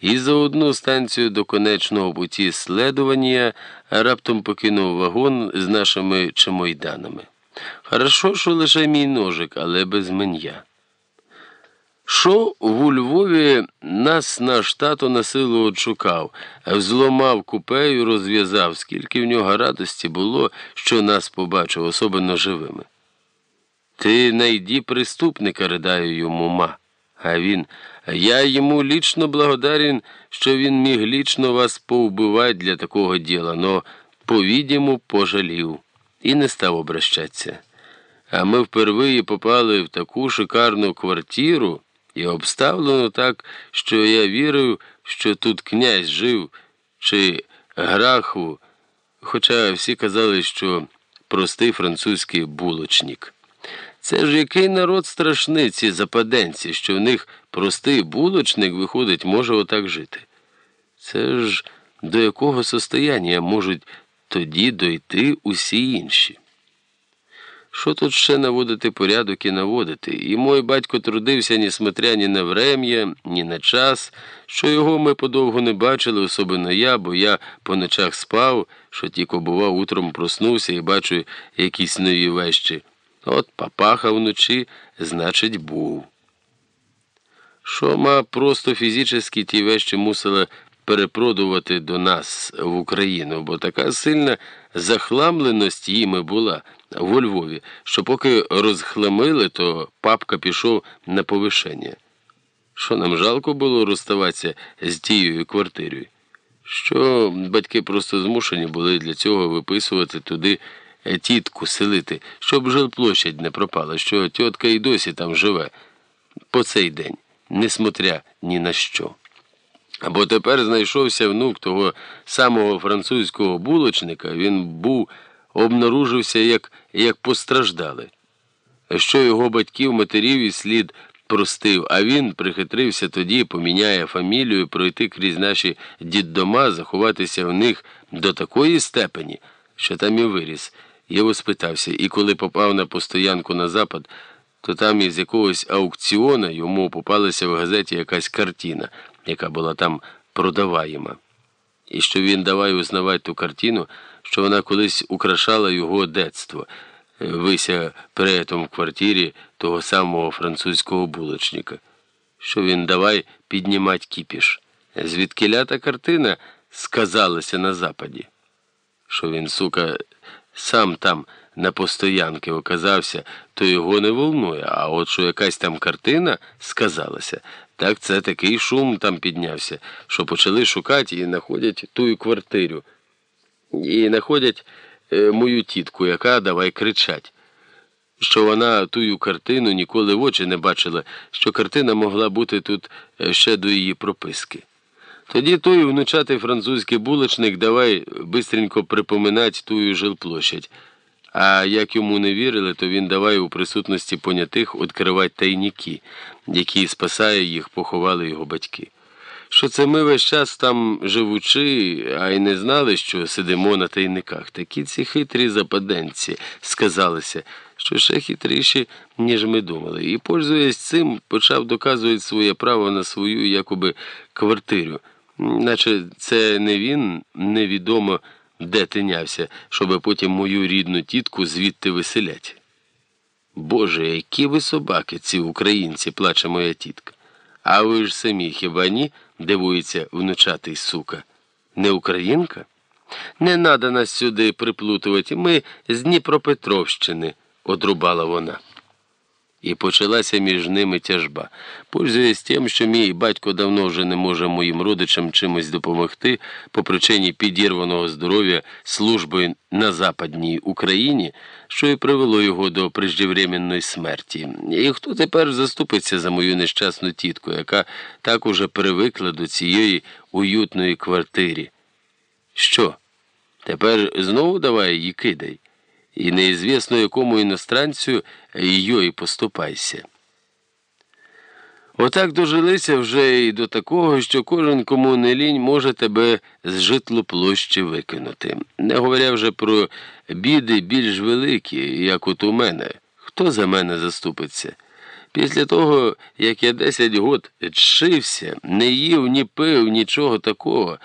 і за одну станцію до конечного путі следування раптом покинув вагон з нашими чемойданами. Хорошо, що лише мій ножик, але без мен'я. Що в Львові нас наш тато на силу отшукав, взломав купею, розв'язав, скільки в нього радості було, що нас побачив, особливо живими. Ти найди преступника, ридаю йому ма. А він, я йому лічно благодарен, що він міг лічно вас повбивати для такого діла, но, по-відіму, пожалів і не став обращатися. А ми впервые попали в таку шикарну квартиру і обставлено так, що я вірив, що тут князь жив чи граху, хоча всі казали, що простий французький булочник. Це ж який народ страшний, ці западенці, що в них простий булочник, виходить, може отак жити. Це ж до якого состояння можуть тоді дойти усі інші? Що тут ще наводити порядок і наводити? І мой батько трудився, несмотря ні на врем'я, ні на час, що його ми подовго не бачили, особливо я, бо я по ночах спав, що тільки бував, утром проснувся і бачу якісь нові вещі. От папаха вночі, значить, був. Шома просто фізично ті вещі мусила перепродувати до нас в Україну, бо така сильна захламленість їми була во Львові, що поки розхламили, то папка пішов на повишення. Що нам жалко було розставатися з тією квартирою? Що батьки просто змушені були для цього виписувати туди тітку селити, щоб жилплощадь не пропала, що тітка і досі там живе по цей день, несмотря ні на що. Або тепер знайшовся внук того самого французького булочника, він був обнаружився як як постраждали, що його батьків матерів і слід простив, а він прихитрився тоді, поміняє фамілію, пройти крізь наші діддома, заховатися в них до такої степені, що там і виріс. Я спитався, і коли попав на постоянку на запад, то там із якогось аукціона йому попалася в газеті якась картина, яка була там продаваєма. І що він давай узнавати ту картину, що вона колись украшала його детство, вися при в квартирі того самого французького булочника, що він давай піднімати кіпіш. Звідки та картина сказалася на западі, що він, сука, сам там на постоянки оказався, то його не волнує. А от що якась там картина сказалася, так це такий шум там піднявся, що почали шукати і знаходять тую квартиру. І знаходять е, мою тітку, яка давай кричать. Що вона тую картину ніколи в очі не бачила, що картина могла бути тут е, ще до її прописки. Тоді той внучатий французький булочник давай бистренько припоминать тую жилплощадь. А як йому не вірили, то він давай у присутності понятих відкривати тайніки, які спасає їх, поховали його батьки. Що це ми весь час там живучи, а й не знали, що сидимо на тайниках. Такі ці хитрі западенці сказалися, що ще хитріші, ніж ми думали. І, пользуясь цим, почав доказувати своє право на свою якоби квартиру наче це не він невідомо де тинявся, щоб потім мою рідну тітку звідти виселять. Боже, які ви собаки, ці українці, плаче моя тітка. А ви ж самі хіба ні? дивується внучатий сука. Не українка? Не надо нас сюди приплутувати. Ми з Дніпропетровщини, одрубала вона. І почалася між ними тяжба. Пользуясь тим, що мій батько давно вже не може моїм родичам чимось допомогти по причині підірваного здоров'я служби на Западній Україні, що і привело його до преждевременної смерті. І хто тепер заступиться за мою нещасну тітку, яка так уже привикла до цієї уютної квартири? Що? Тепер знову давай її кидай і неізвісно якому іностранцю її поступайся. Отак дожилися вже і до такого, що кожен кому не лінь може тебе з житлу площі викинути. Не говоря вже про біди більш великі, як от у мене. Хто за мене заступиться? Після того, як я десять год чився, не їв, ні пив, нічого такого.